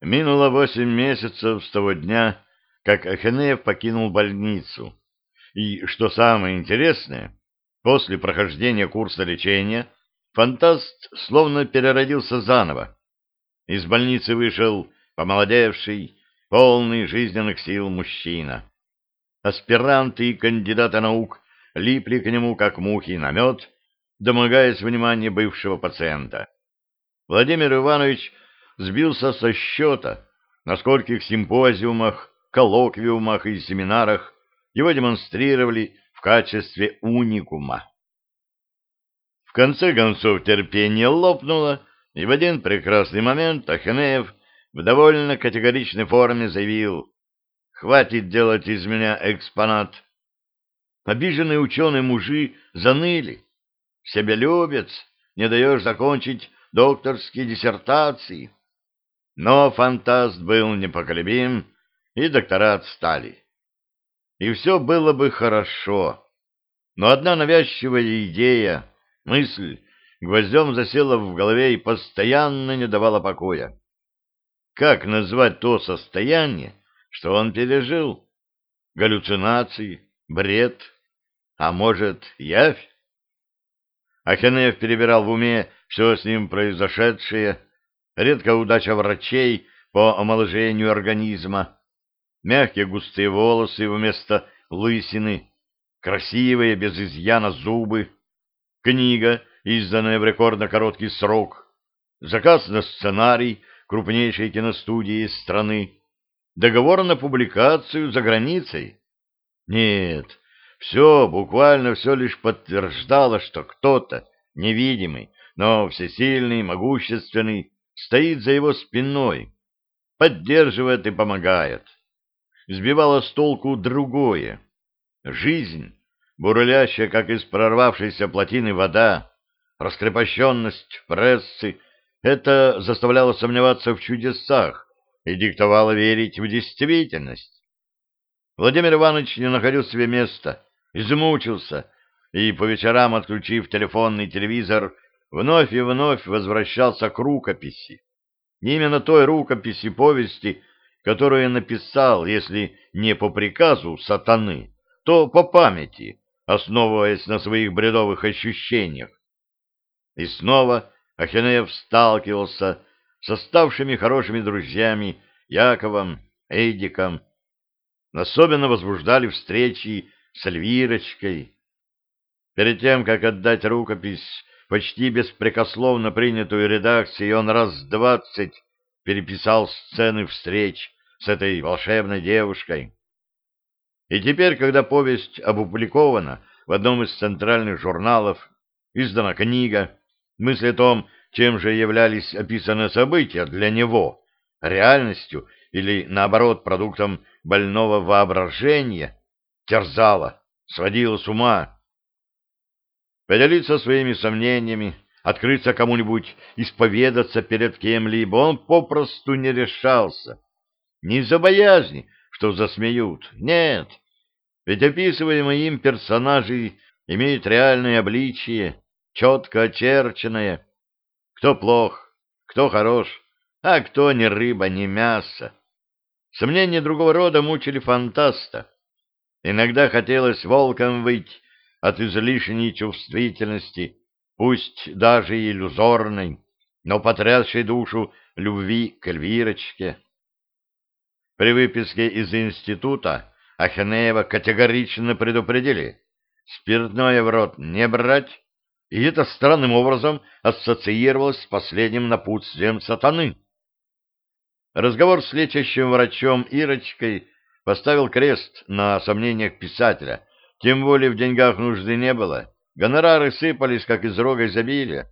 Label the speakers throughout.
Speaker 1: Минуло восемь месяцев с того дня, как Ахенеев покинул больницу. И, что самое интересное, после прохождения курса лечения фантаст словно переродился заново. Из больницы вышел помолодевший, полный жизненных сил мужчина. Аспиранты и кандидаты наук липли к нему, как мухи на мед, домогаясь внимания бывшего пациента. Владимир Иванович сбился со счета, на скольких симпозиумах, коллоквиумах и семинарах его демонстрировали в качестве уникума. В конце концов терпение лопнуло, и в один прекрасный момент Ахенеев в довольно категоричной форме заявил «Хватит делать из меня экспонат». Обиженные ученые-мужи заныли. Себелюбец, не даешь закончить докторские диссертации. Но фантаст был непоколебим, и доктора отстали. И все было бы хорошо. Но одна навязчивая идея, мысль, гвоздем засела в голове и постоянно не давала покоя. Как назвать то состояние, что он пережил? Галлюцинации, бред, а может, явь? Ахенеев перебирал в уме все с ним произошедшее, редкая удача врачей по омоложению организма, мягкие густые волосы вместо лысины, красивые, без изъяна зубы, книга, изданная в рекордно короткий срок, заказ на сценарий крупнейшей киностудии страны, договор на публикацию за границей. Нет, все, буквально все лишь подтверждало, что кто-то невидимый, но всесильный, могущественный, стоит за его спиной, поддерживает и помогает. Сбивало с толку другое. Жизнь, бурлящая, как из прорвавшейся плотины вода, раскрепощенность прессы, это заставляло сомневаться в чудесах и диктовало верить в действительность. Владимир Иванович не находил себе места, измучился, и по вечерам, отключив телефонный телевизор, вновь и вновь возвращался к рукописи. Именно той рукописи повести, которую написал, если не по приказу сатаны, то по памяти, основываясь на своих бредовых ощущениях. И снова Ахинеев сталкивался с оставшими хорошими друзьями Яковом, Эдиком. Особенно возбуждали встречи с Эльвирочкой. Перед тем, как отдать рукопись почти беспрекословно принятую редакцией, он раз двадцать переписал сцены встреч с этой волшебной девушкой. И теперь, когда повесть опубликована в одном из центральных журналов, издана книга, мысли о том, чем же являлись описанные события для него, реальностью или, наоборот, продуктом больного воображения, терзала, сводила с ума поделиться своими сомнениями, открыться кому-нибудь, исповедаться перед кем-либо, он попросту не решался. Не из-за боязни, что засмеют, нет, ведь описываемые им персонажи имеют реальное обличие, четко очерченное. Кто плох, кто хорош, а кто ни рыба, ни мясо. Сомнения другого рода мучили фантаста. Иногда хотелось волком выйти, от излишней чувствительности, пусть даже иллюзорной, но потрясшей душу любви к Эльвирочке. При выписке из института Ахенеева категорично предупредили спиртное в рот не брать, и это странным образом ассоциировалось с последним напутствием сатаны. Разговор с лечащим врачом Ирочкой поставил крест на сомнениях писателя, тем более в деньгах нужды не было. Гонорары сыпались, как из рога изобилия.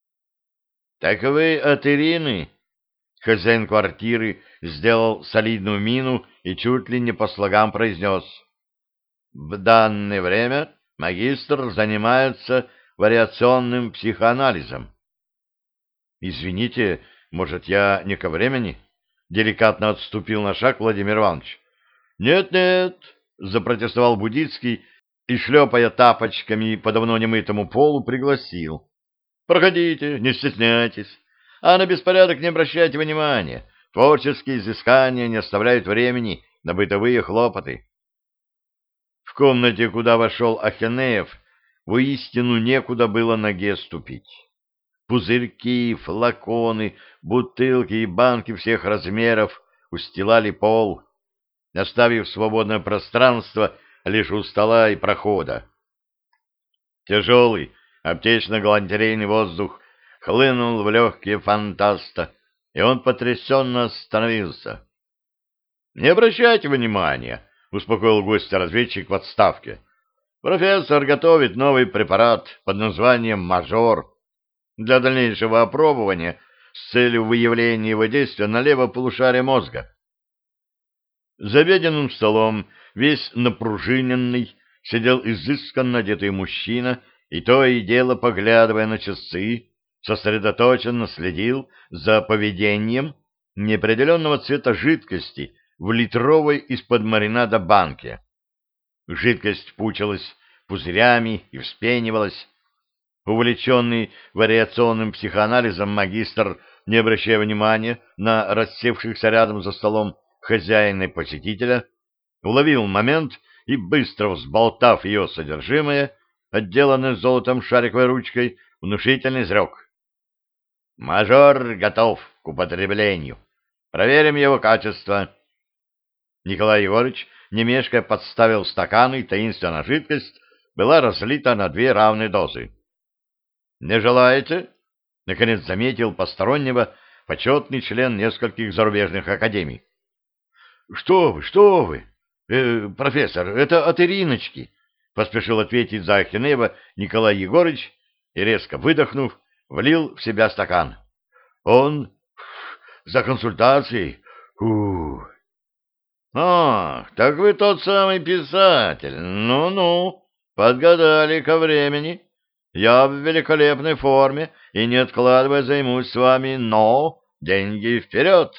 Speaker 1: — Так вы от Ирины? Хозяин квартиры сделал солидную мину и чуть ли не по слогам произнес. — В данное время магистр занимается вариационным психоанализом. — Извините, может, я не ко времени? — деликатно отступил на шаг Владимир Иванович. «Нет, — Нет-нет, запротестовал Будицкий и, шлепая тапочками по давно немытому полу, пригласил. — Проходите, не стесняйтесь, а на беспорядок не обращайте внимания. творческие изыскания не оставляют времени на бытовые хлопоты. В комнате, куда вошел Ахенеев, воистину некуда было ноге ступить. Пузырьки, флаконы, бутылки и банки всех размеров устилали пол, оставив свободное пространство лишь у стола и прохода. Тяжелый аптечно-галантерейный воздух хлынул в легкие фантаста, и он потрясенно остановился. — Не обращайте внимания, — успокоил гостя разведчик в отставке. — Профессор готовит новый препарат под названием «Мажор» для дальнейшего опробования с целью выявления его действия на левое полушарие мозга. За обеденным столом, весь напружиненный, сидел изысканно одетый мужчина и то и дело, поглядывая на часы, сосредоточенно следил за поведением неопределенного цвета жидкости в литровой из-под маринада банке. Жидкость пучилась пузырями и вспенивалась. Увлеченный вариационным психоанализом магистр, не обращая внимания на рассевшихся рядом за столом хозяина и посетителя, уловил момент и, быстро взболтав ее содержимое, отделанное золотом шариковой ручкой, внушительно изрек. «Мажор готов к употреблению. Проверим его качество». Николай Егорыч, немешко подставил стакан, и таинственная жидкость была разлита на две равные дозы. «Не желаете?» — наконец заметил постороннего почетный член нескольких зарубежных академий. «Что вы, что вы? Э, профессор, это от Ириночки!» — поспешил ответить за Ахинеева Николай Егорыч и, резко выдохнув, влил в себя стакан. «Он за консультацией. Ух!» «Ах, так вы тот самый писатель. Ну-ну, подгадали ко времени. Я в великолепной форме и, не откладывая, займусь с вами, но деньги вперед!»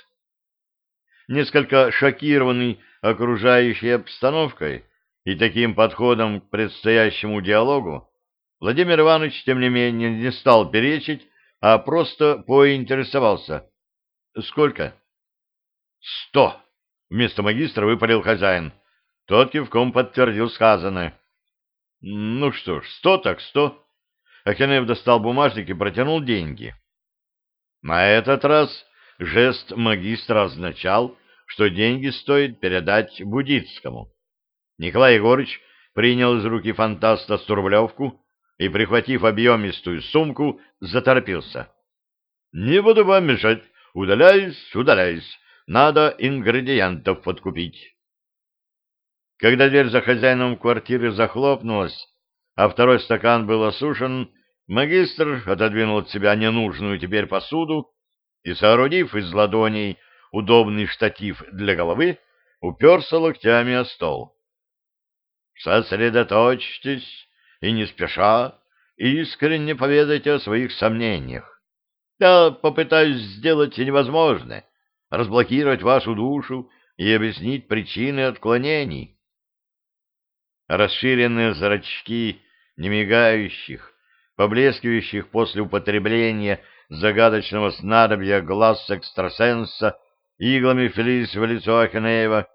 Speaker 1: Несколько шокированный окружающей обстановкой и таким подходом к предстоящему диалогу, Владимир Иванович, тем не менее, не стал перечить, а просто поинтересовался. «Сколько?» «Сто!» — вместо магистра выпалил хозяин. Тот кивком подтвердил сказанное. «Ну что ж, сто так сто». Ахенев достал бумажник и протянул деньги. На этот раз жест магистра означал, что деньги стоит передать Будицкому. Николай Егорыч принял из руки фантаста струблевку и, прихватив объемистую сумку, заторопился. — Не буду вам мешать. Удаляюсь, удаляюсь. Надо ингредиентов подкупить. Когда дверь за хозяином квартиры захлопнулась, а второй стакан был осушен, магистр отодвинул от себя ненужную теперь посуду и, соорудив из ладоней удобный штатив для головы, уперся локтями о стол. «Сосредоточьтесь и не спеша искренне поведайте о своих сомнениях. Я попытаюсь сделать невозможное, разблокировать вашу душу и объяснить причины отклонений». Расширенные зрачки немигающих, поблескивающих после употребления загадочного снадобья глаз экстрасенса иглами впились в лицо Аханеева,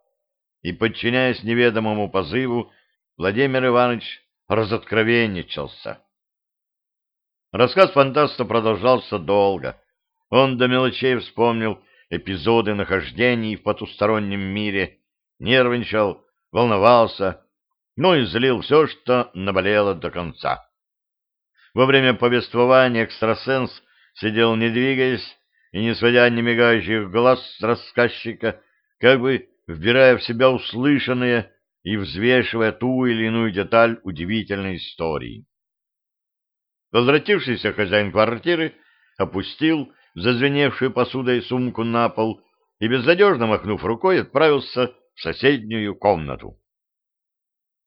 Speaker 1: и, подчиняясь неведомому позыву, Владимир Иванович разоткровенничался. Рассказ фантаста продолжался долго. Он до мелочей вспомнил эпизоды нахождений в потустороннем мире, нервничал, волновался, но излил все, что наболело до конца. Во время повествования экстрасенс сидел не двигаясь, и, не сводя немигающих глаз с рассказчика, как бы вбирая в себя услышанное и взвешивая ту или иную деталь удивительной истории. Возвратившийся хозяин квартиры опустил зазвеневшую посудой сумку на пол и, безнадежно махнув рукой, отправился в соседнюю комнату.